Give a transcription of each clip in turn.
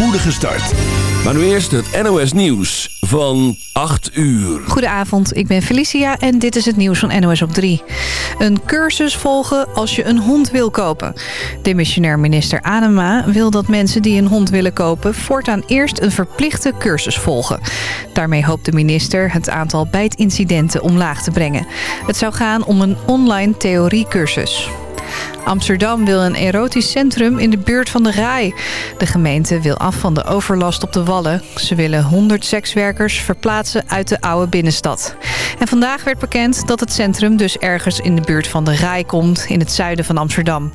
spoedige start. Maar nu eerst het NOS Nieuws van 8 uur. Goedenavond, ik ben Felicia en dit is het nieuws van NOS op 3. Een cursus volgen als je een hond wil kopen. Demissionair minister Adema wil dat mensen die een hond willen kopen... voortaan eerst een verplichte cursus volgen. Daarmee hoopt de minister het aantal bijtincidenten omlaag te brengen. Het zou gaan om een online theoriecursus. Amsterdam wil een erotisch centrum in de buurt van de Rai. De gemeente wil af van de overlast op de Wallen. Ze willen 100 sekswerkers verplaatsen uit de oude binnenstad. En vandaag werd bekend dat het centrum dus ergens in de buurt van de Rai komt... in het zuiden van Amsterdam.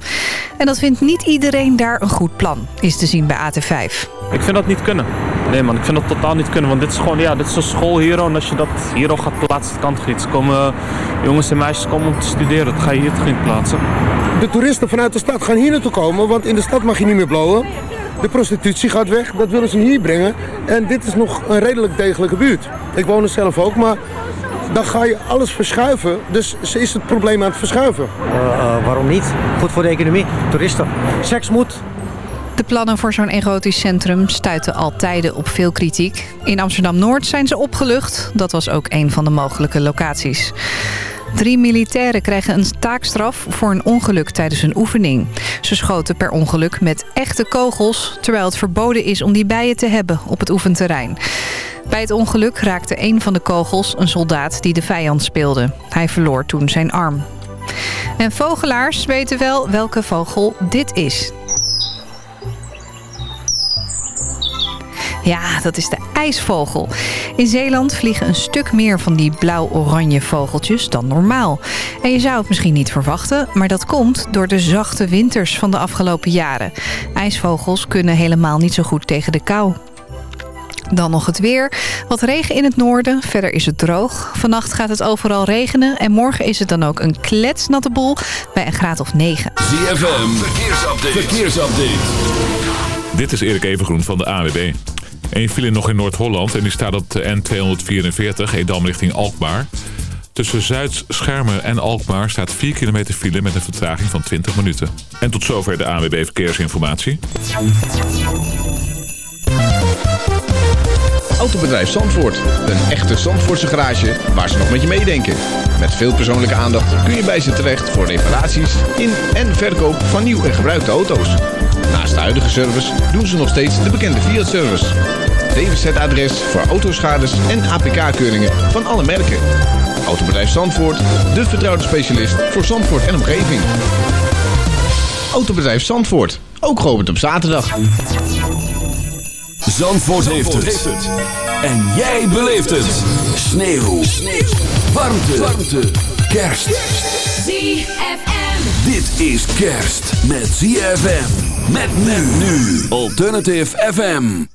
En dat vindt niet iedereen daar een goed plan, is te zien bij AT5. Ik vind dat niet kunnen. Nee man, ik vind dat totaal niet kunnen. Want dit is gewoon, ja, dit is een school hier. En als je dat hier al gaat plaatsen, kan het niet. komen, jongens en meisjes komen om te studeren. Dat ga je hier toch niet plaatsen. De toeristen vanuit de stad gaan hier naartoe komen. Want in de stad mag je niet meer blowen. De prostitutie gaat weg. Dat willen ze hier brengen. En dit is nog een redelijk degelijke buurt. Ik woon er zelf ook, maar dan ga je alles verschuiven. Dus is het probleem aan het verschuiven. Uh, uh, waarom niet? Goed voor de economie. Toeristen. Seks moet. De plannen voor zo'n erotisch centrum stuiten al tijden op veel kritiek. In Amsterdam-Noord zijn ze opgelucht. Dat was ook een van de mogelijke locaties. Drie militairen krijgen een taakstraf voor een ongeluk tijdens een oefening. Ze schoten per ongeluk met echte kogels... terwijl het verboden is om die bij je te hebben op het oefenterrein. Bij het ongeluk raakte een van de kogels een soldaat die de vijand speelde. Hij verloor toen zijn arm. En vogelaars weten wel welke vogel dit is. Ja, dat is de ijsvogel. In Zeeland vliegen een stuk meer van die blauw-oranje vogeltjes dan normaal. En je zou het misschien niet verwachten, maar dat komt door de zachte winters van de afgelopen jaren. IJsvogels kunnen helemaal niet zo goed tegen de kou. Dan nog het weer. Wat regen in het noorden. Verder is het droog. Vannacht gaat het overal regenen. En morgen is het dan ook een kletsnatte boel bij een graad of 9. ZFM, verkeersupdate. verkeersupdate. Dit is Erik Evengroen van de AWB. Eén file nog in Noord-Holland en die staat op de N244 Edam richting Alkmaar. Tussen Zuid-Schermen en Alkmaar staat 4 kilometer file met een vertraging van 20 minuten. En tot zover de ANWB Verkeersinformatie. Autobedrijf Zandvoort. Een echte Zandvoortse garage waar ze nog met je meedenken. Met veel persoonlijke aandacht kun je bij ze terecht voor reparaties in en verkoop van nieuw en gebruikte auto's. Naast de huidige service doen ze nog steeds de bekende Fiat-service. DWZ-adres voor autoschades en APK-keuringen van alle merken. Autobedrijf Zandvoort, de vertrouwde specialist voor Zandvoort en omgeving. Autobedrijf Zandvoort, ook geopend op zaterdag. Zandvoort, heeft, het. En jij beleeft het. Sneeuw. Sneeuw. Warmte. Warmte. Kerst. ZFM. Dit is kerst met ZFM. Met men nu. Alternative FM.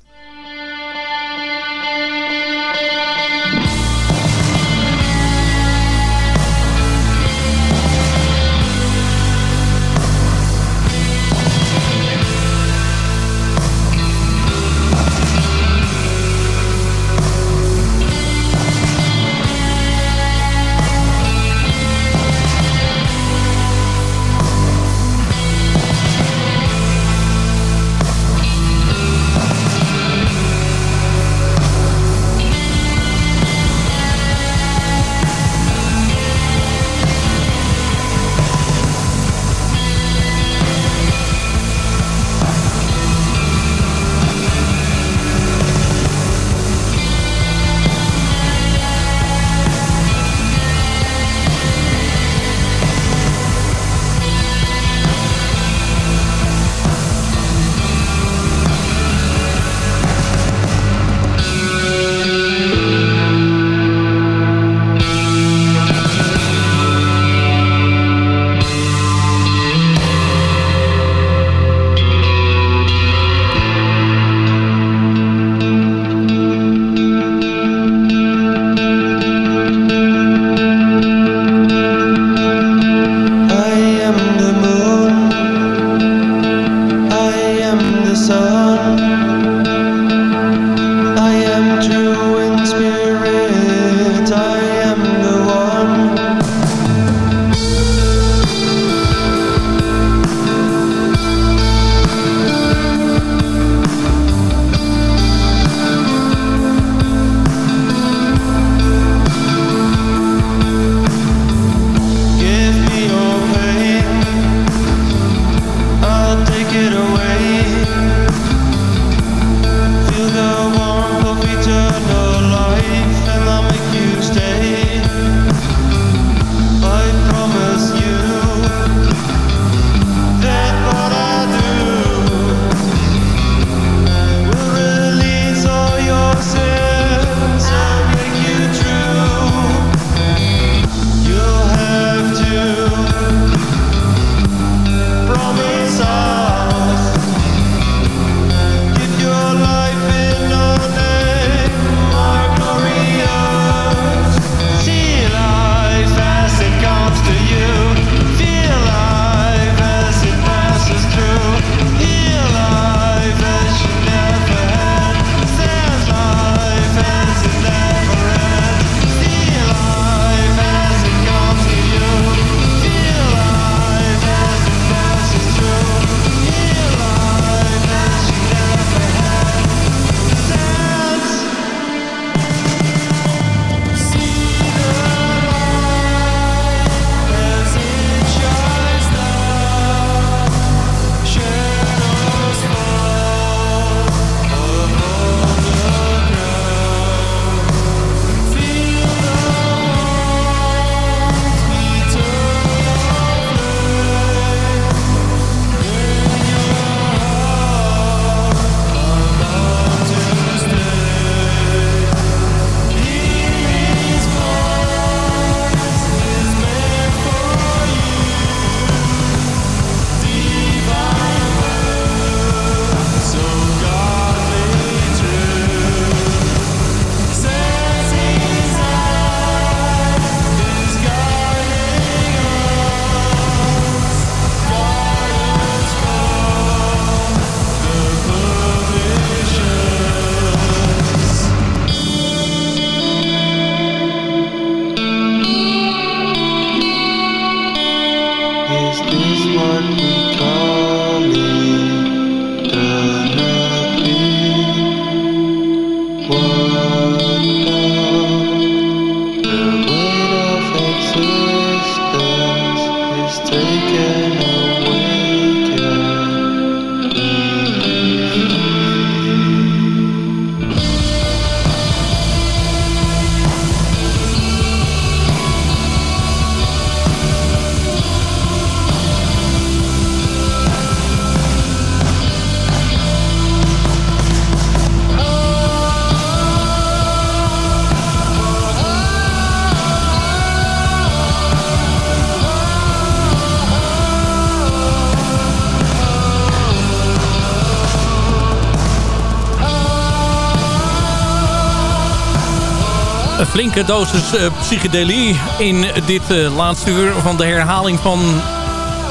Flinke dosis uh, psychedelie in dit uh, laatste uur van de herhaling van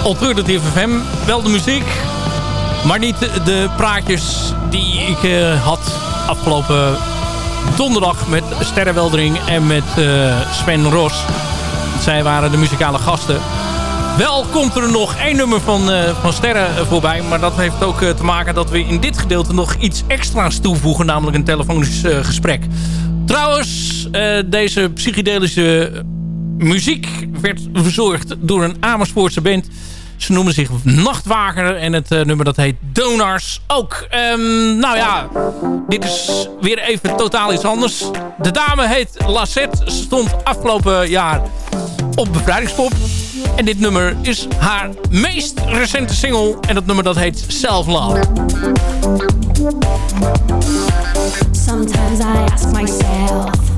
Alternative FM. Wel de muziek, maar niet de praatjes die ik uh, had afgelopen donderdag met Sterrenweldering en met Sven Ros. Zij waren de muzikale gasten. Wel komt er nog één nummer van, van Sterren voorbij. Maar dat heeft ook te maken dat we in dit gedeelte nog iets extra's toevoegen. Namelijk een telefonisch gesprek. Trouwens, deze psychedelische muziek werd verzorgd door een Amersfoortse band. Ze noemen zich Nachtwaker en het nummer dat heet Donars ook. Um, nou ja, dit is weer even totaal iets anders. De dame heet Lassette. Stond afgelopen jaar op Bevrijdingspop. En dit nummer is haar meest recente single. En dat nummer dat heet Self Love. Sometimes I ask myself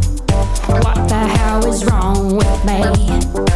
What the hell is wrong with me?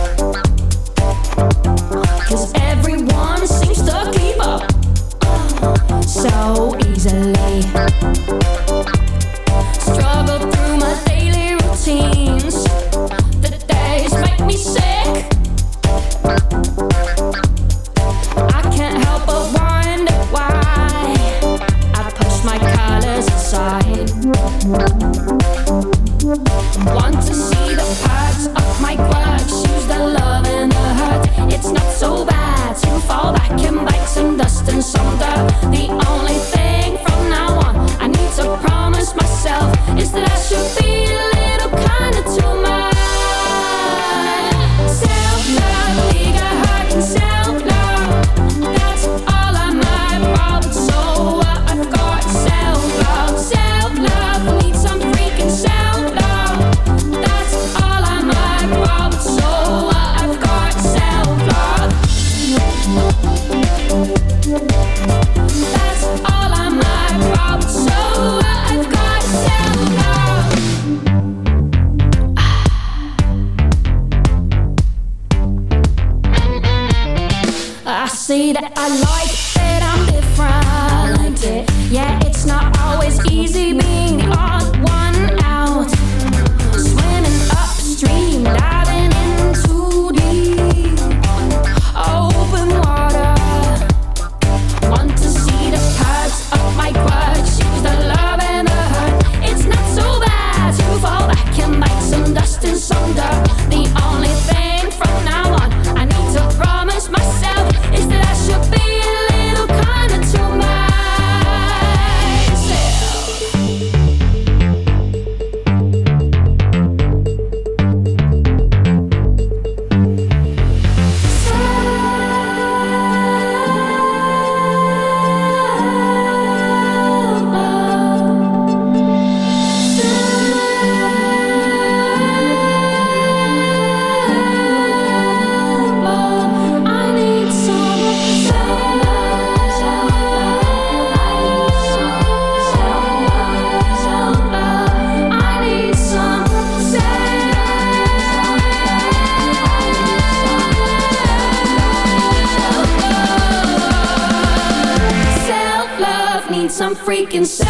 Inside.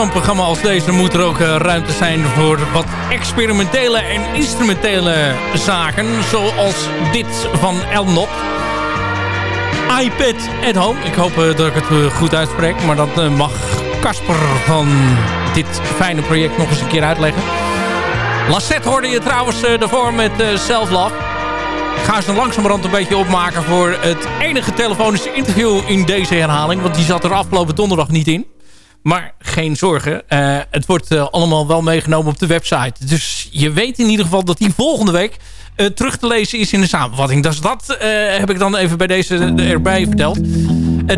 Zo'n programma als deze moet er ook ruimte zijn voor wat experimentele en instrumentele zaken. Zoals dit van Elnop. iPad at Home. Ik hoop dat ik het goed uitspreek. Maar dat mag Casper van dit fijne project nog eens een keer uitleggen. Lassette hoorde je trouwens daarvoor met Self Love. Ik ga ze langzamerhand een beetje opmaken voor het enige telefonische interview in deze herhaling. Want die zat er afgelopen donderdag niet in. Maar geen zorgen. Uh, het wordt uh, allemaal wel meegenomen op de website. Dus je weet in ieder geval dat die volgende week uh, terug te lezen is in de samenvatting. Dus dat heb ik dan even bij deze erbij verteld.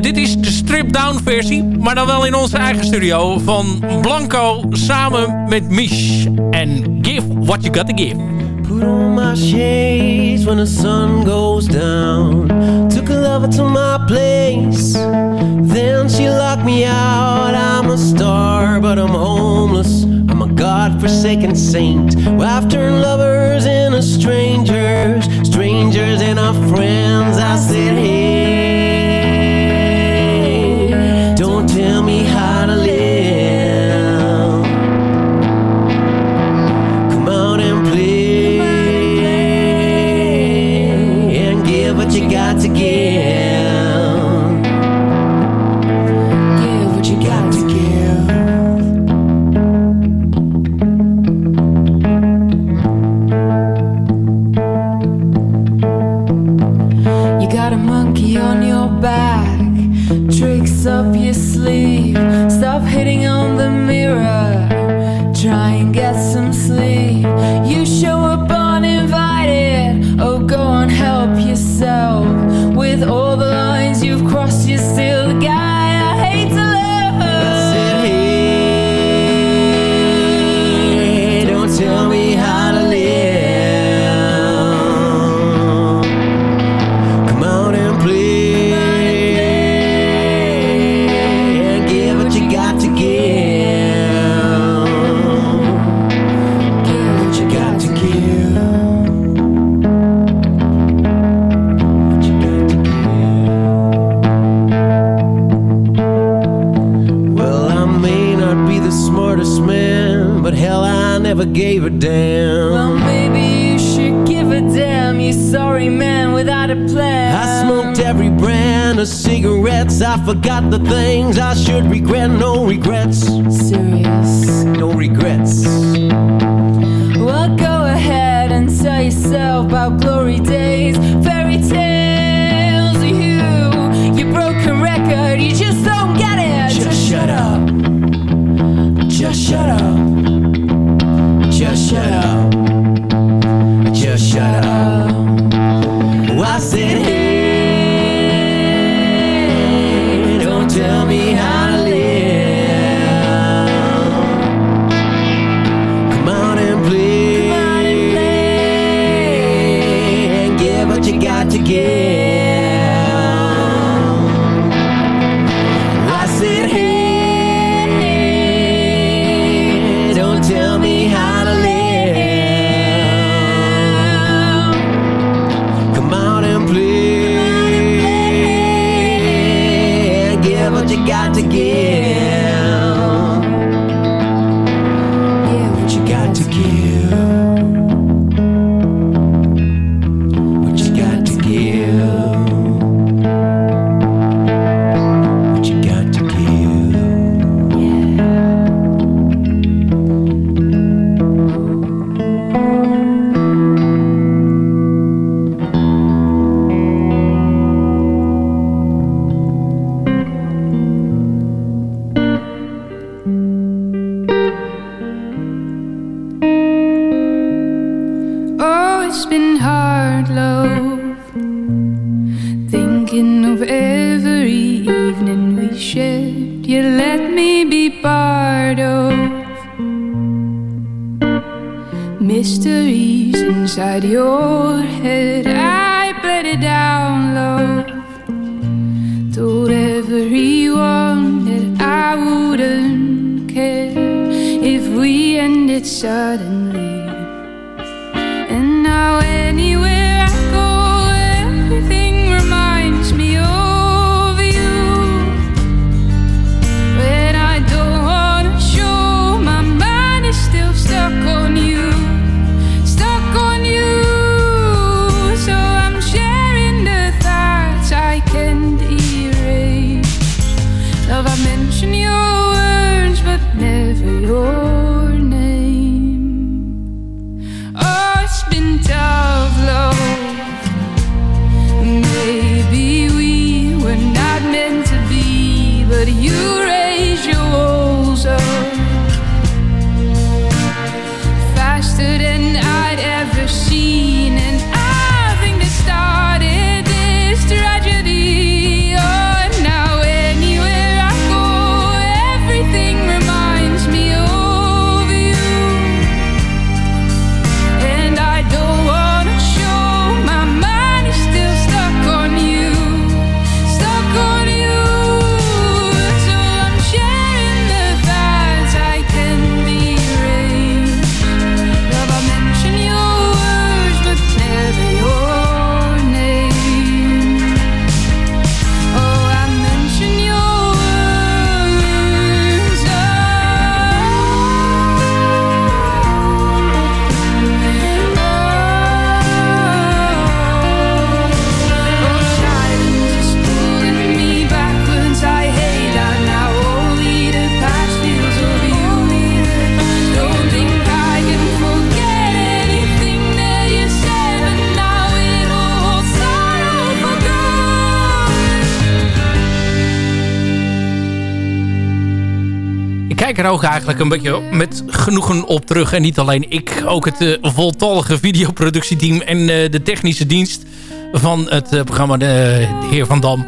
dit is de strip-down versie. Maar dan wel in onze eigen studio. Van Blanco samen met Mish. En Give What You Got To Give. Put on my shades when the sun goes down. Took a lover to my place. Then she locked me out. I'm a star, but I'm homeless. I'm a god-forsaken saint. Well, I've turned lovers into strangers, strangers our friends. I said, hey, ook eigenlijk een beetje met genoegen op terug. En niet alleen ik, ook het uh, voltallige videoproductieteam en de technische dienst van het programma de, de, Heer van Dam.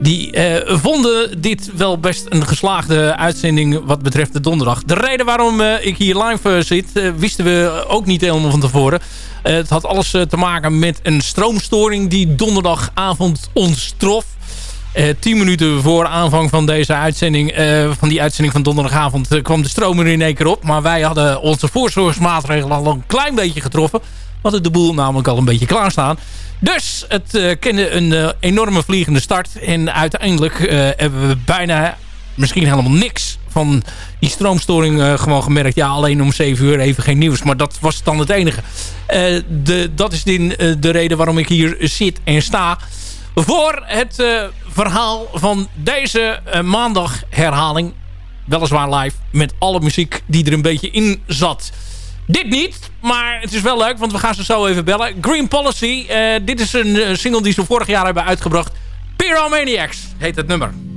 Die vonden dit wel best een geslaagde uitzending wat betreft de donderdag. De reden waarom ik hier live zit, wisten we ook niet helemaal van tevoren. het had alles te maken met een stroomstoring die donderdagavond ons trof. Uh, tien minuten voor aanvang van deze uitzending, uh, van die uitzending van donderdagavond, uh, kwam de stroom er in één keer op. Maar wij hadden onze voorzorgsmaatregelen al een klein beetje getroffen. We hadden de boel namelijk al een beetje klaarstaan. Dus het kende een enorme vliegende start. En uiteindelijk hebben we bijna misschien helemaal niks van die stroomstoring gewoon gemerkt. Ja, alleen om 7 uur even geen nieuws. Maar dat was dan het enige. de, dat is de reden waarom ik hier zit en sta voor het uh, verhaal van deze uh, maandag herhaling. Weliswaar live met alle muziek die er een beetje in zat. Dit niet, maar het is wel leuk, want we gaan ze zo even bellen. Green Policy, uh, dit is een single die ze vorig jaar hebben uitgebracht. Pyromaniacs heet het nummer.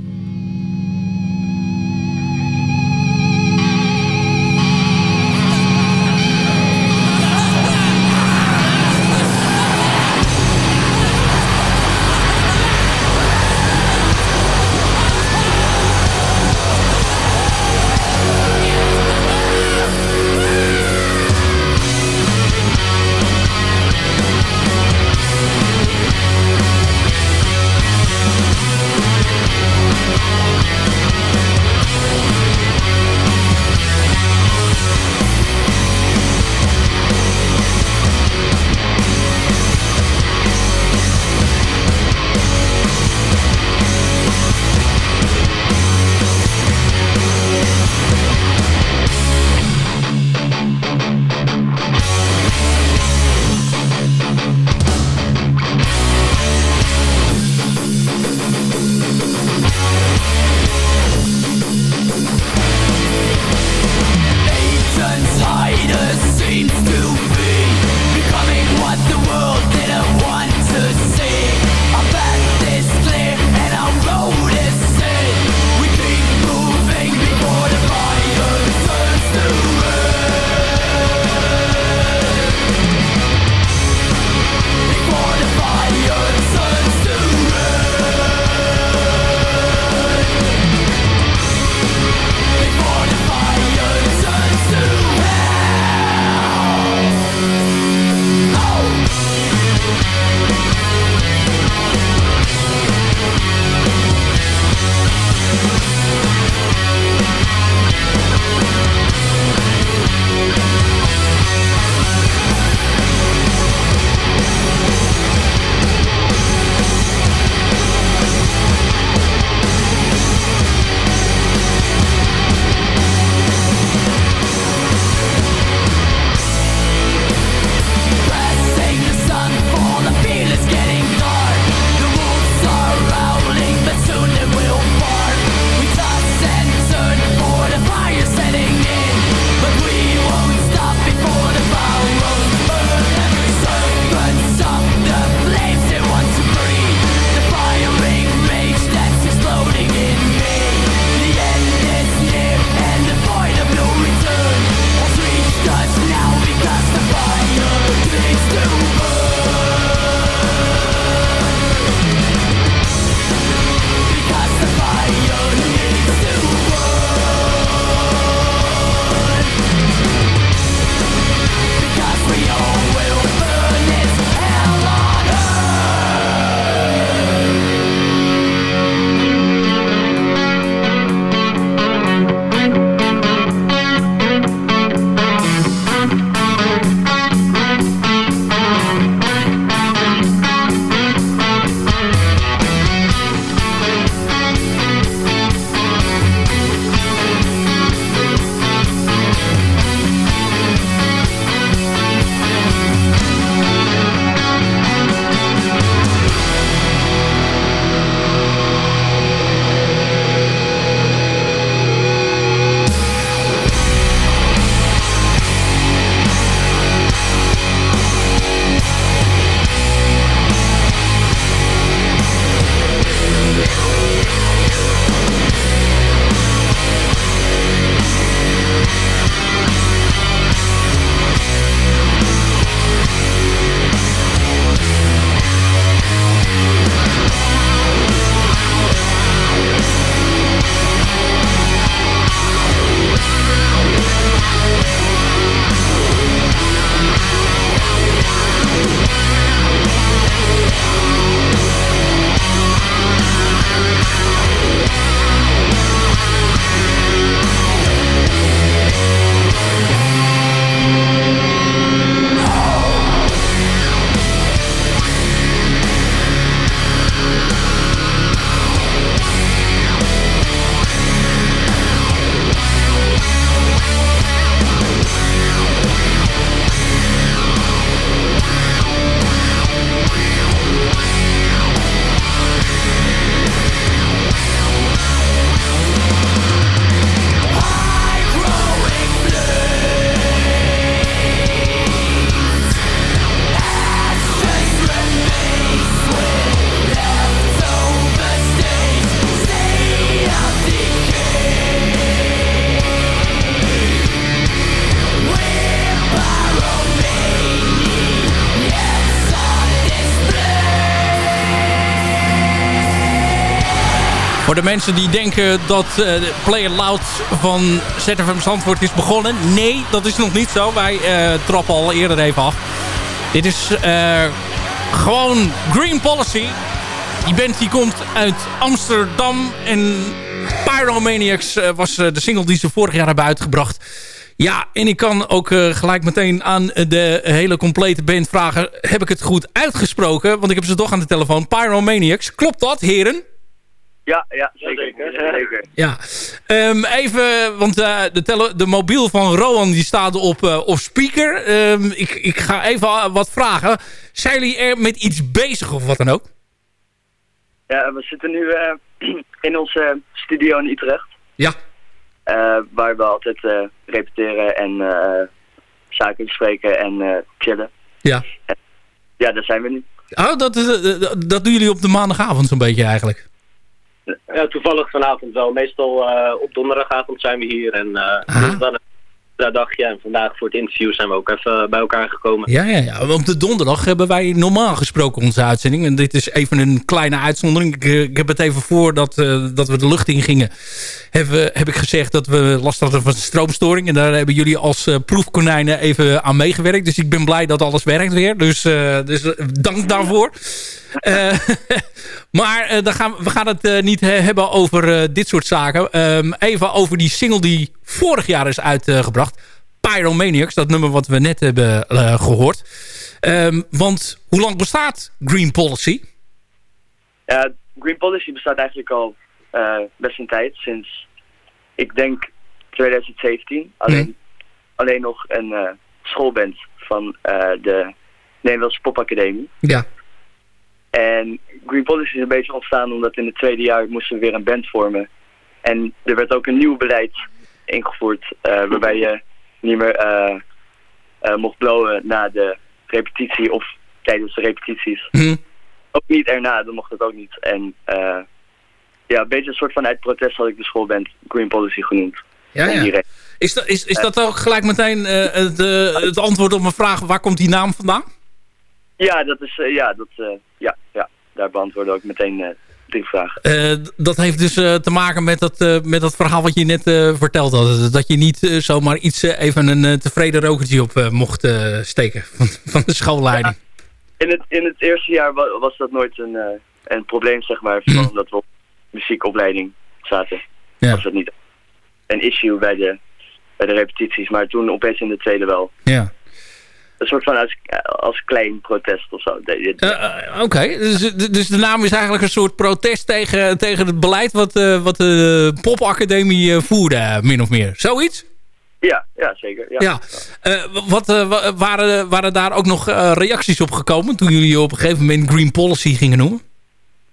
Voor de mensen die denken dat uh, Play It Loud van ZFM Zandvoort is begonnen. Nee, dat is nog niet zo. Wij uh, trappen al eerder even af. Dit is uh, gewoon Green Policy. Die band die komt uit Amsterdam. En Pyromaniacs was de single die ze vorig jaar hebben uitgebracht. Ja, en ik kan ook gelijk meteen aan de hele complete band vragen... heb ik het goed uitgesproken? Want ik heb ze toch aan de telefoon. Pyromaniacs, klopt dat, heren? Ja, ja, zeker. zeker. Ja, um, even, want uh, de, tele de mobiel van Rowan die staat op, uh, op speaker. Um, ik, ik ga even wat vragen. Zijn jullie er met iets bezig of wat dan ook? Ja, we zitten nu uh, in onze studio in Utrecht. Ja. waar we altijd repeteren en zaken bespreken en chillen. Ja. En, ja, daar zijn we nu. Oh, dat, dat doen jullie op de maandagavond zo'n beetje eigenlijk? Ja, toevallig vanavond wel. Meestal uh, op donderdagavond zijn we hier. En uh, dan een dagje. En vandaag voor het interview zijn we ook even bij elkaar gekomen. Ja, ja, ja. Op de donderdag hebben wij normaal gesproken onze uitzending. En dit is even een kleine uitzondering. Ik, ik heb het even voor dat, uh, dat we de lucht in gingen. Heb, heb ik gezegd dat we last hadden van stroomstoring. En daar hebben jullie als uh, proefkonijnen even aan meegewerkt. Dus ik ben blij dat alles werkt weer. Dus, uh, dus dank daarvoor. maar dan gaan, we gaan het niet hebben over dit soort zaken. Um, even over die single die vorig jaar is uitgebracht. Pyromaniacs, dat nummer wat we net hebben gehoord. Um, want hoe lang bestaat Green Policy? Ja, Green Policy bestaat eigenlijk al uh, best een tijd. Sinds, ik denk, 2017. Alleen, hmm. alleen nog een uh, schoolband van de Nederlandse Popacademie. Ja. En Green Policy is een beetje ontstaan omdat in het tweede jaar moesten we weer een band vormen. En er werd ook een nieuw beleid ingevoerd waarbij je niet meer uh, uh, mocht blowen na de repetitie of tijdens de repetities. Mm. Ook niet erna, dan mocht het ook niet. En ja, een beetje een soort van uit protest had ik de schoolband Green Policy genoemd. Ja, ja. Is, dat, is, is dat ook gelijk meteen het, het antwoord op mijn vraag, waar komt die naam vandaan? Ja, dat is, ja, dat, ja, ja, daar beantwoordde ik meteen vraag. Uh, dat heeft dus uh, te maken met dat, met dat verhaal wat je net verteld had. Dat je niet zomaar iets even een tevreden rokertje op mocht steken van, van de schoolleiding. Ja, in, het, in het eerste jaar was, was dat nooit een, een probleem, zeg maar. Vooral omdat we op muziekopleiding zaten. Ja. Was dat niet een issue bij de, bij de repetities. Maar toen opeens in de tweede wel. Ja een soort van als, als klein protest of zo. Uh, Oké, dus, dus de naam is eigenlijk een soort protest tegen, tegen het beleid wat, uh, wat de popacademie voerde, min of meer. Zoiets? Ja, ja zeker. Ja. ja. Uh, wat, waren, waren daar ook nog reacties op gekomen toen jullie op een gegeven moment Green Policy gingen noemen?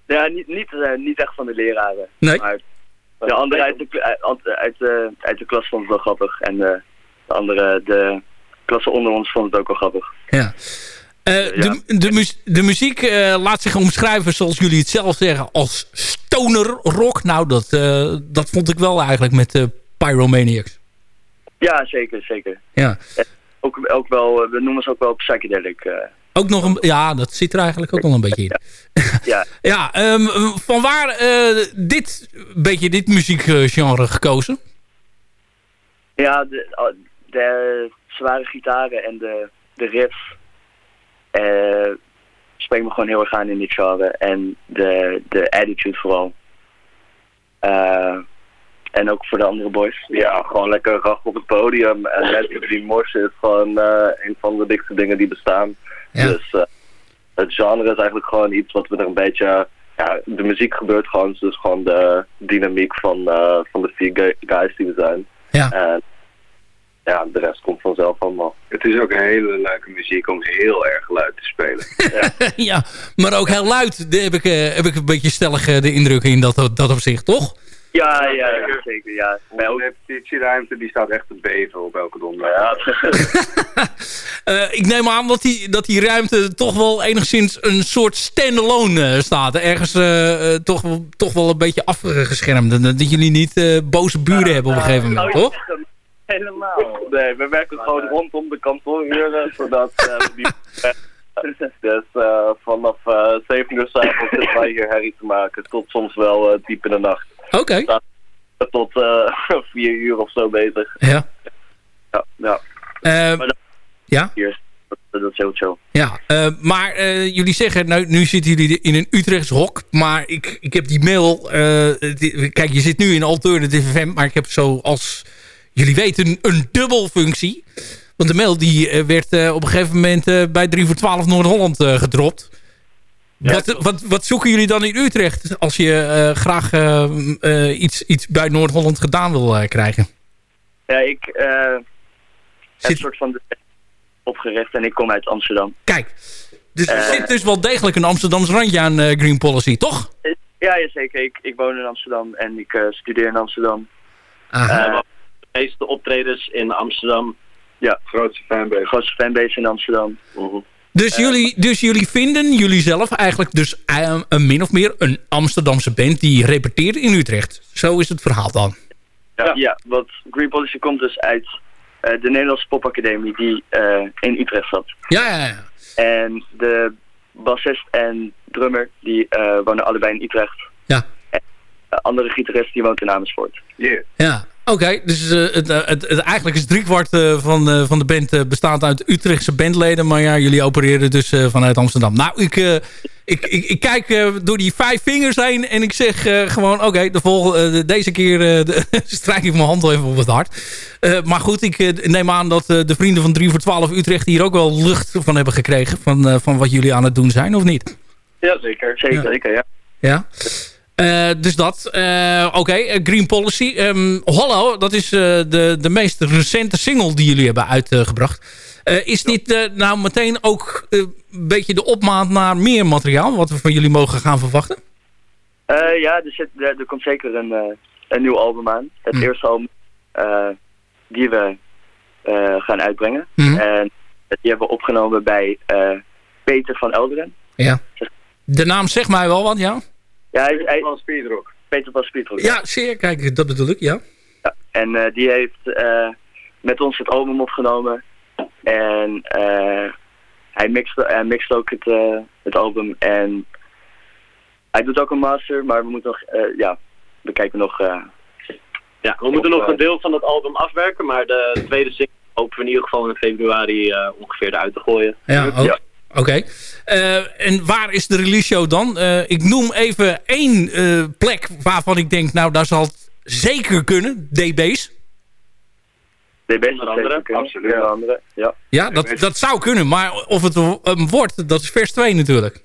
Ja, niet, niet, niet echt van de leraren. Nee? Maar de andere uit de, uit, uit, de, uit de klas vond het wel grappig. En de, de andere, de klasse onder ons vond het ook wel grappig. Ja. Uh, ja. De, de, mu de, muziek uh, laat zich omschrijven, zoals jullie het zelf zeggen, als stoner rock. Nou, dat, uh, dat vond ik wel eigenlijk met Pyromaniacs. Ja, zeker, zeker. Ja. Ook, ook wel, we noemen ze ook wel psychedelic. ook nog een, ja, dat zit er eigenlijk ook nog een beetje in. Ja. ja, um, van waar dit, beetje dit muziekgenre gekozen? Ja, de, de zware gitaren en de, de riff uh, spreekt me gewoon heel erg aan in dit genre. En de, de attitude vooral. Uh, en ook voor de andere boys. Ja, gewoon lekker rach op het podium. En mensen die morsen is gewoon uh, een van de dikste dingen die bestaan. Ja. Dus het genre is eigenlijk gewoon iets wat we er een beetje... Ja, de muziek gebeurt gewoon. Dus gewoon de dynamiek van, van de vier guys die we zijn. Ja. En ja, de rest komt vanzelf allemaal. Het is ook een hele leuke muziek om heel erg luid te spelen. ja. ja, maar ook heel luid. Daar heb ik, uh, heb ik een beetje stellig uh, de indruk in dat, dat opzicht, toch? Ja, ja, ja zeker. Ja. De repetitieruimte die staat echt te beven op elke donderdag. Ja. uh, ik neem aan dat die, dat die ruimte toch wel enigszins een soort standalone staat. Ergens toch, toch wel een beetje afgeschermd. Dat jullie niet boze buren hebben op een gegeven moment, toch? Helemaal. Nee, we werken gewoon rondom de kantooruren, zodat uh, die Dus uh, vanaf uh, 7 uur s'avonds zitten wij hier herrie te maken. Tot soms wel uh, diep in de nacht. Oké. Okay. Tot 4 uur of zo bezig. Ja. Ja, ja. Dat, ja? Hier, dat, dat, is heel chill. Ja, maar jullie zeggen, nou, nu zitten jullie in een Utrechts hok. Maar ik, ik heb die mail... Die, kijk, je zit nu in Alternative FM. Maar ik heb zo als jullie weten een, dubbelfunctie. Want de mail die uh, werd uh, op een gegeven moment uh, bij 3 voor 12 Noord-Holland gedropt. Ja. Wat, wat, wat, zoeken jullie dan in Utrecht als je graag iets, iets bij Noord-Holland gedaan wil krijgen? Ja, ik heb een soort van opgericht en ik kom uit Amsterdam. Kijk, dus er zit dus wel degelijk een Amsterdams randje aan Green Policy, toch? Ja, ja zeker. Ik, ik woon in Amsterdam en ik studeer in Amsterdam. Aha. De meeste optredens in Amsterdam ja, grootste fanbase. Grootste fanbase in Amsterdam. Uh -huh. Dus, uh, jullie, dus jullie vinden jullie zelf eigenlijk dus een, een min of meer een Amsterdamse band die repeteert in Utrecht. Zo is het verhaal dan. Ja, ja want Green Policy komt dus uit uh, de Nederlandse popacademie die uh, in Utrecht zat. Ja, ja, ja. En de bassist en drummer die wonen allebei in Utrecht. Ja. En de andere gitarist die woont in Amersfoort. Yeah. Ja. Oké, dus uh, het, het, het, eigenlijk is driekwart uh, van, uh, van de band bestaat uit Utrechtse bandleden. Maar ja, jullie opereren dus vanuit Amsterdam. Nou, ik, ik, ik, ik, kijk door die vijf vingers heen en ik zeg gewoon... Oké, okay, de volgende, deze keer de, strijk ik mijn hand even op het hart. maar goed, ik neem aan dat de vrienden van 3 voor 12 Utrecht hier ook wel lucht van hebben gekregen. Van, van wat jullie aan het doen zijn, of niet? Ja, zeker. Zeker, ja. zeker ja. Ja? Uh, dus dat. Uh, Oké, okay. uh, Green Policy. Um, Hollow, dat is de, de meest recente single die jullie hebben uitgebracht. is dit nou meteen ook een beetje de opmaat naar meer materiaal... wat we van jullie mogen gaan verwachten? ja, er, zit, er, er, komt zeker een, een nieuw album aan. Het hm. eerste album die we gaan uitbrengen. Hm. En die hebben we opgenomen bij Peter van Elderen. Ja. De naam zegt mij wel wat, ja. Ja, hij, hij, van Speedrock. Peter van Speedrock. Ja, zeer. Kijk, dat bedoel ik, ja. ja en uh, die heeft uh, met ons het album opgenomen. En uh, hij, mixt, hij mixt ook het, het album. En hij doet ook een master, maar we moeten nog, ja, we kijken nog... ja, we moeten nog een deel van het album afwerken, maar de tweede single hopen we in ieder geval in februari ongeveer eruit te gooien. Ja, ook. ja. Oké. Okay. Uh, en waar is de release show dan? Uh, ik noem even één uh, plek waarvan ik denk, nou daar zal het zeker kunnen. DB's. DB's andere, absoluut. Ja, andere, ja. ja dat, dat zou kunnen, maar of het um, wordt, dat is vers 2 natuurlijk.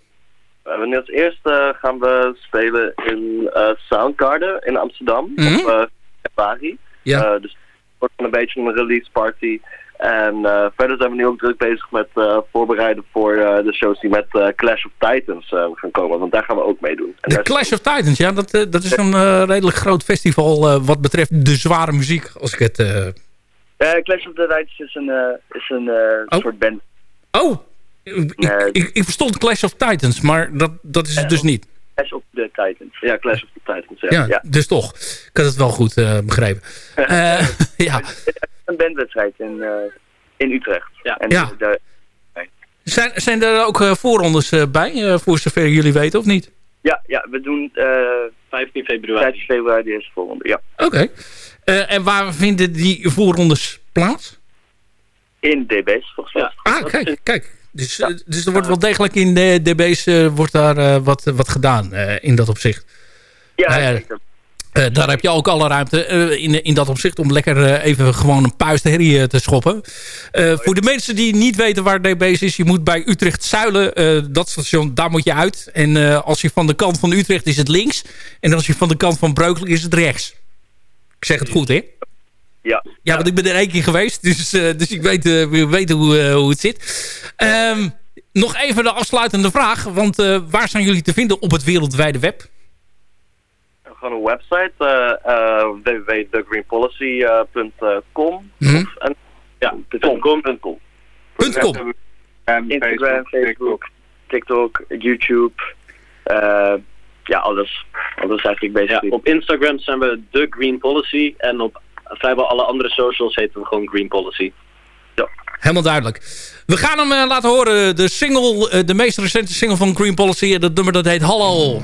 wanneer als eerste gaan we spelen in Soundgarden in Amsterdam. Mm -hmm. Op februari. Ja. dus het wordt een beetje een release party. En uh, verder zijn we nu ook druk bezig met uh, voorbereiden voor uh, de shows die met Clash of Titans gaan komen. Want daar gaan we ook meedoen. De Clash of Titans, ja, dat, dat is een redelijk groot festival wat betreft de zware muziek. Als ik het... Clash of the Titans is een, is een oh. soort band. Oh, ik, ik, ik, verstond Clash of Titans, maar dat, dat is het dus niet. Clash of the Titans. Ja, Clash of the Titans. Ja, ja, ja. dus toch. Ik had het wel goed begrepen. ja een bandwedstrijd in, uh, in Utrecht. Ja. En ja. De, zijn, zijn er ook uh, voorrondes uh, bij, voor zover jullie weten, of niet? Ja, ja we doen 15 februari. 15 februari de eerste voorronde, ja. Oké. Okay. en waar vinden die voorrondes plaats? In DB's, volgens mij. Ja. Ah, kijk, kijk. Dus, ja. dus er wordt wel degelijk in de DB's wordt daar wat, wat gedaan in dat opzicht. Ja, nou zeker. Daar heb je ook alle ruimte in, in dat opzicht om lekker even gewoon een puiste herrie te schoppen. voor de mensen die niet weten waar DB's is, je moet bij Utrecht Zuilen, dat station, daar moet je uit. En als je van de kant van Utrecht is het links. En als je van de kant van Breukelen is het rechts. Ik zeg het goed, hè? Ja. Ja, want ik ben er één keer geweest, dus, dus ik weet, weet hoe, hoe het zit. Um, nog even de afsluitende vraag, want waar zijn jullie te vinden op het wereldwijde web? gewoon een website, uh, uh, www.thegreenpolicy.com. Mm en, ja, .com. .com. .com. .com. En Instagram, Facebook, TikTok, YouTube. Uh, ja, alles. Alles eigenlijk bezig. Ja, op Instagram zijn we The Green Policy. En op vrijwel alle andere socials heten gewoon Green Policy. Ja. helemaal duidelijk. We gaan hem laten horen. De single, de meest recente single van Green Policy. Dat nummer dat heet Hallo.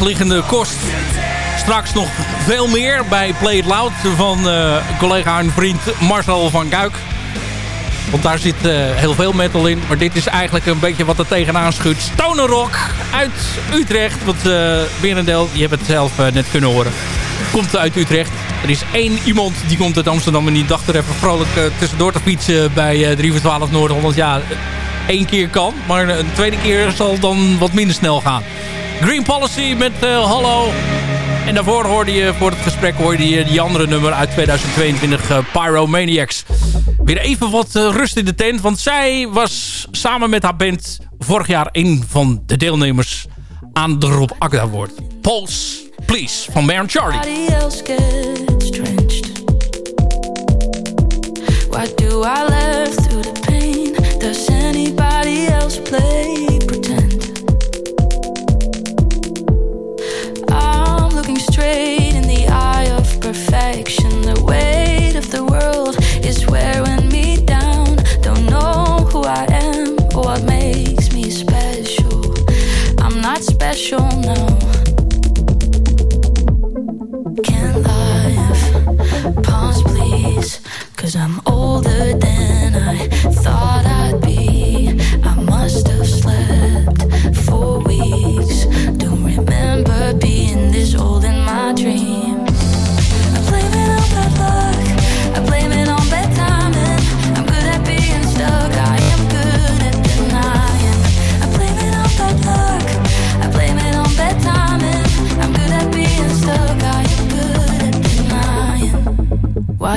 Liggende kost. Straks nog veel meer bij Play It Loud van uh, collega en vriend Marcel van Kuik. Want daar zit uh, heel veel metal in. Maar dit is eigenlijk een beetje wat er tegenaan schuurt. Stoner Rock uit Utrecht. Want uh, Berendel, je hebt het zelf net kunnen horen, komt uit Utrecht. Er is één iemand die komt uit Amsterdam en die dacht er even vrolijk tussendoor te fietsen bij 3 voor 12 Noord-Holland. Ja, één keer kan, maar een tweede keer zal dan wat minder snel gaan. Green Policy met uh, Hallo. En daarvoor hoorde je, voor het gesprek hoorde je die andere nummer uit 2022, uh, Pyromaniacs. Weer even wat uh, rust in de tent, want zij was samen met haar band vorig jaar een van de deelnemers aan de Rob Akda Award. Pulse, Please, van Baron Charlie. Why do I live through the pain? Does anybody else play pretend? straight in the eye of perfection. The weight of the world is wearing me down. Don't know who I am or what makes me special. I'm not special now.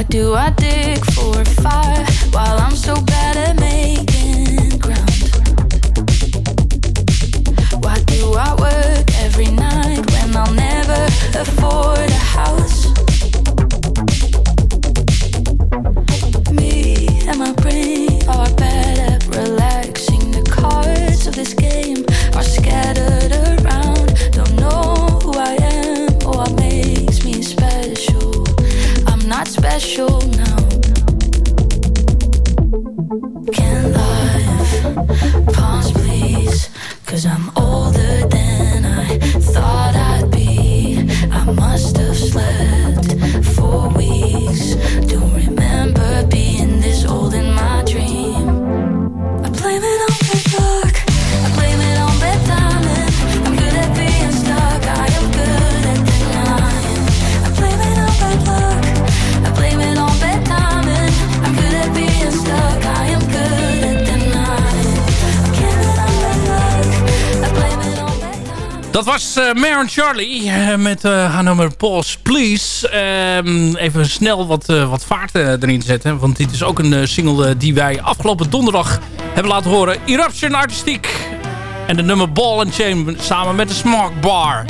do I dig for fire while I'm was eh, uh, Maren Charlie eh, met uh, haar nummer Pause Please. Ehm, even snel wat, wat vaart erin zetten. Want dit is ook een single die wij afgelopen donderdag hebben laten horen. Eruption Artistiek en de nummer Ball and Chain samen met de Smart Bar.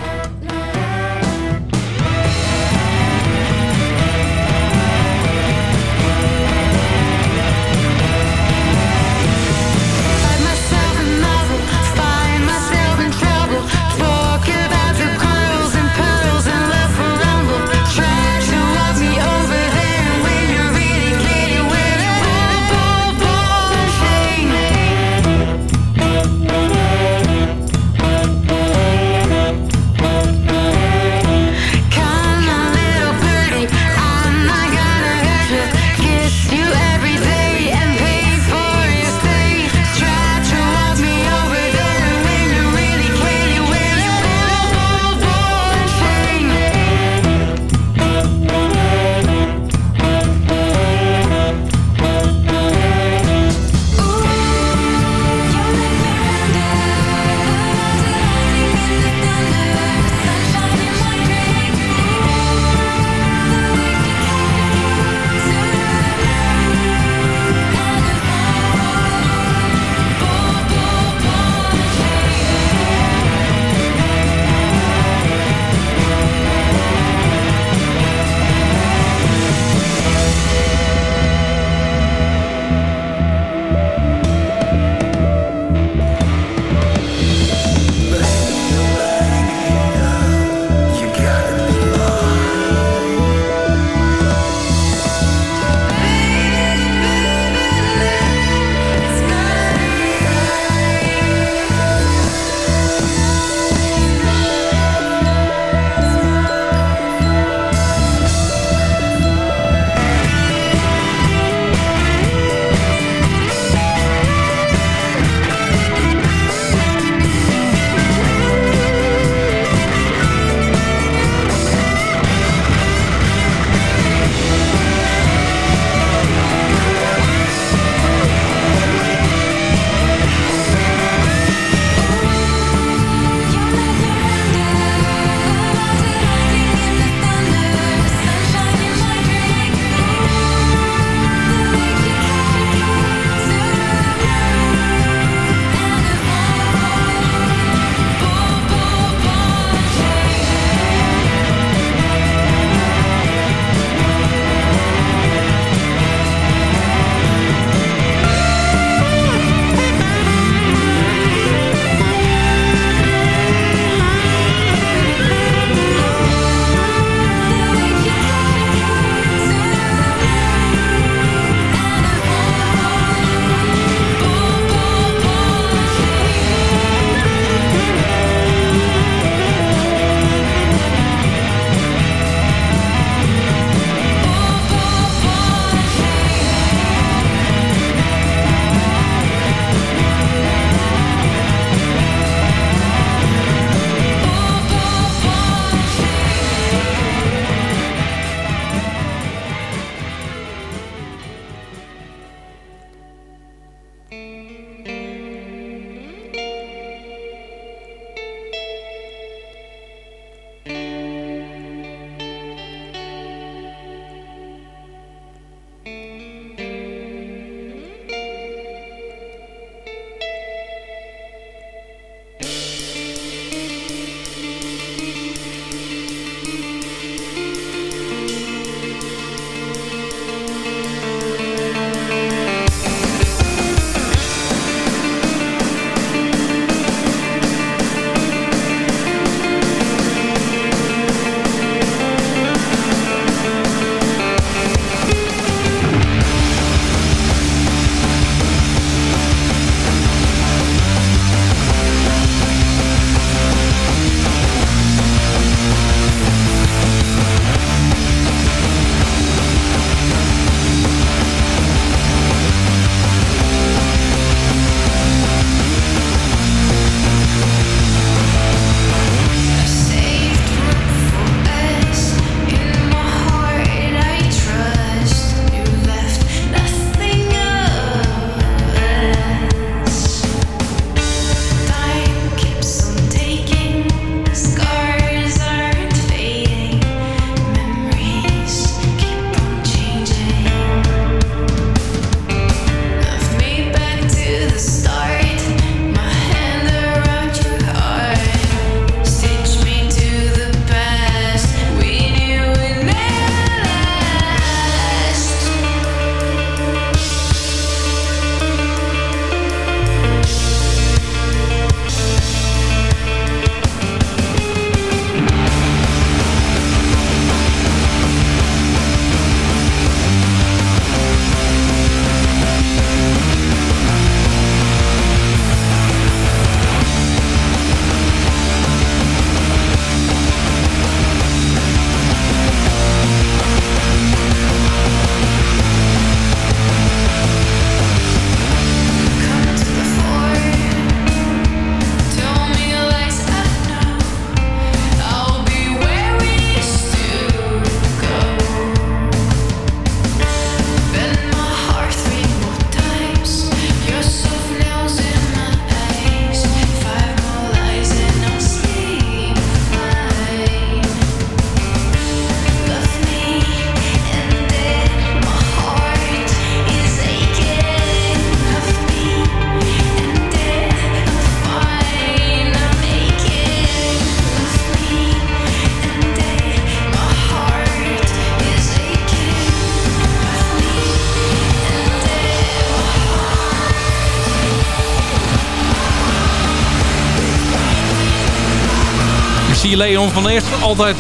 Leon van Eerst altijd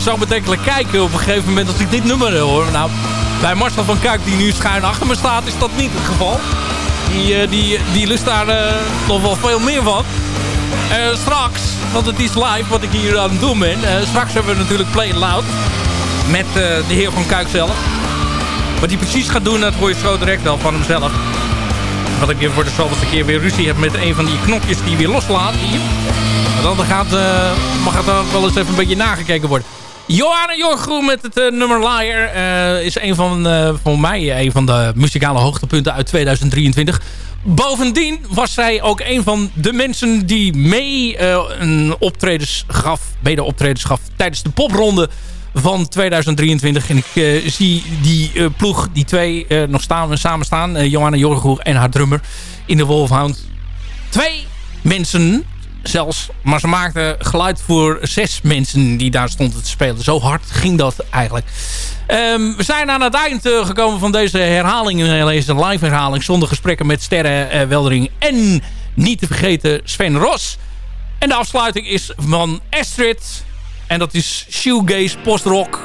zo bedenkelijk kijken op een gegeven moment als ik dit nummer hoor. Nou, bij Marcel van Kuik die nu schuin achter me staat is dat niet het geval. Die, die, die lust daar nog wel veel meer van. straks, want het is live wat ik hier aan het doen ben. straks hebben we natuurlijk Play Loud. Met de heer van Kuik zelf. Wat hij precies gaat doen, dat hoor je zo direct wel van hemzelf. Dat ik voor de zoveelste keer weer ruzie heb met een van die knopjes die weer loslaat. Dan gaat, uh, mag het dan wel eens even een beetje nagekeken worden. Johanna Jorgroen met het uh, nummer Liar uh, is een van, voor mij een van de muzikale hoogtepunten uit 2023. Bovendien was zij ook een van de mensen die mee een optredens gaf, mede optredens gaf tijdens de popronde van 2023. En ik uh, zie die uh, ploeg, die twee, uh, nog staan, samen staan. Johanna Jorgoer en haar drummer in de Wolfhound. Twee mensen zelfs. Maar ze maakten geluid voor zes mensen die daar stonden te spelen. Zo hard ging dat eigenlijk. Um, we zijn aan het eind gekomen van deze herhaling. Deze live herhaling zonder gesprekken met Sterren Weldering. En niet te vergeten Sven Ros. En de afsluiting is van Astrid... En dat is shoegaze, postrock.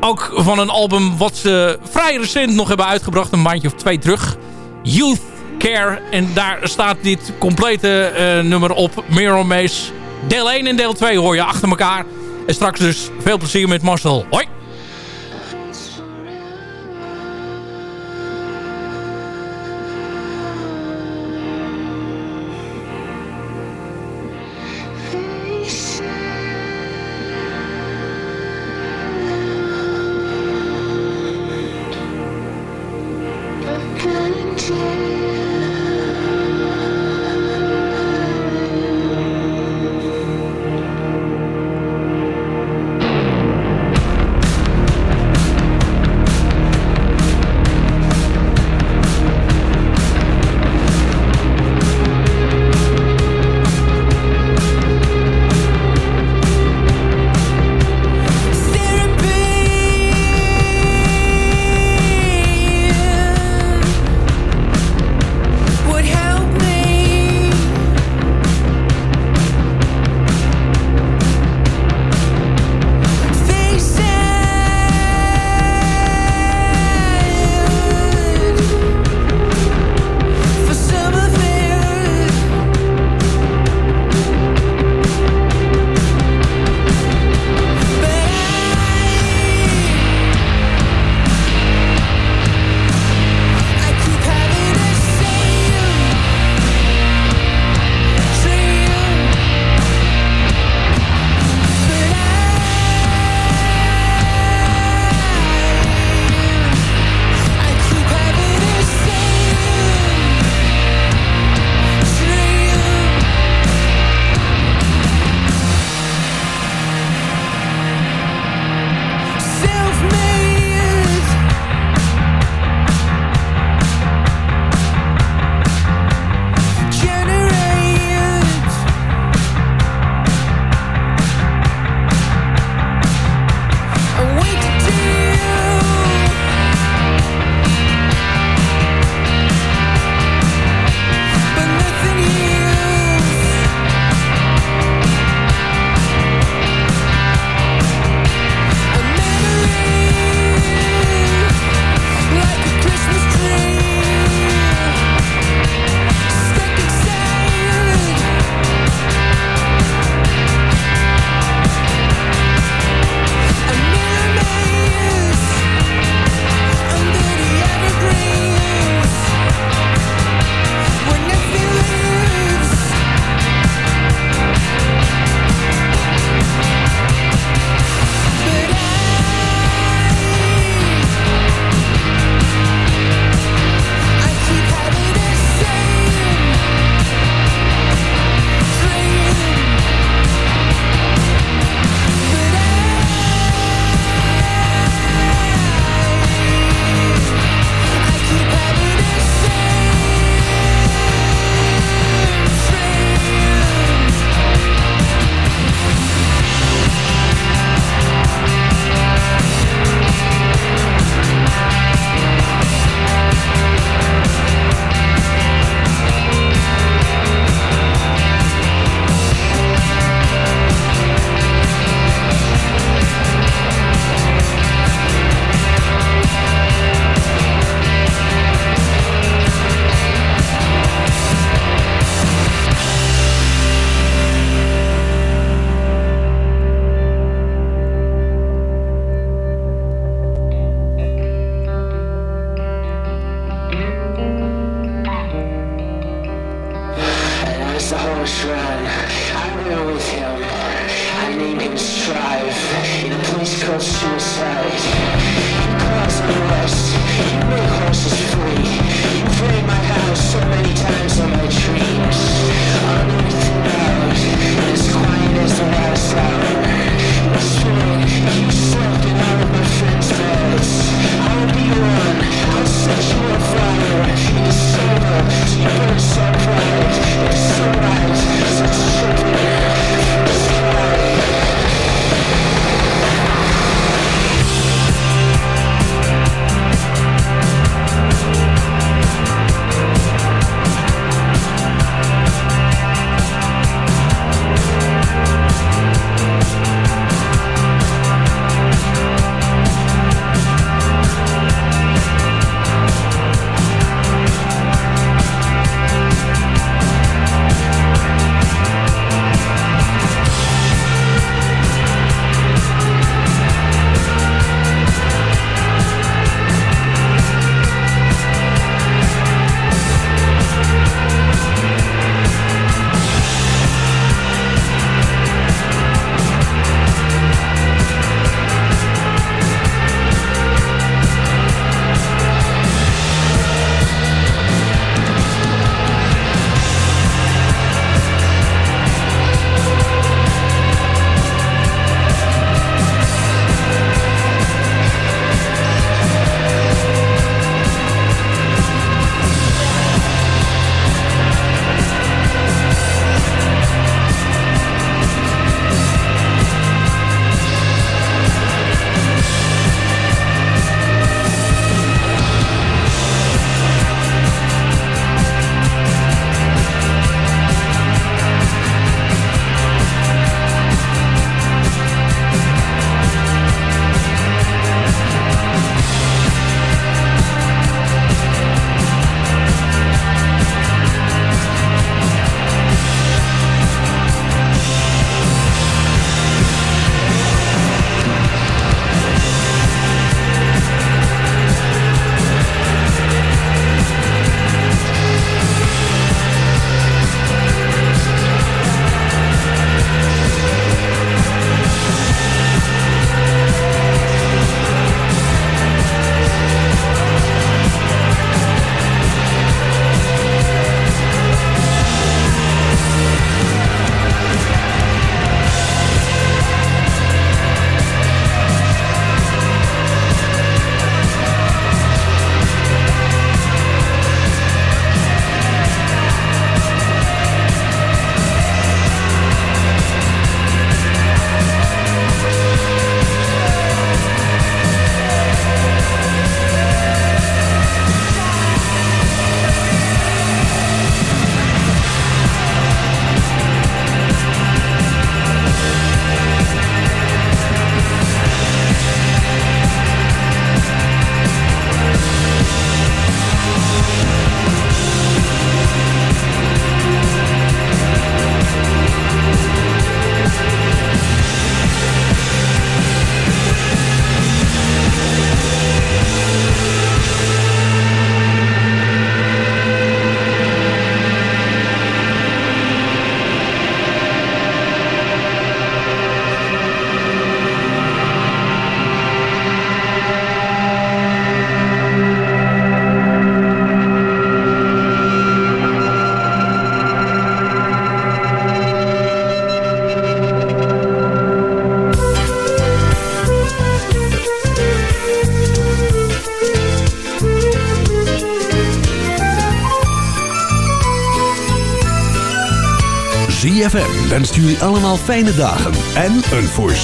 Ook van een album wat ze vrij recent nog hebben uitgebracht. Een maandje of twee terug. Youth Care. En daar staat dit complete uh, nummer op. Mirror Maze. Deel 1 en deel 2 hoor je achter elkaar. En straks dus veel plezier met Marcel. Hoi! Wenst jullie allemaal fijne dagen en een voorspoedig.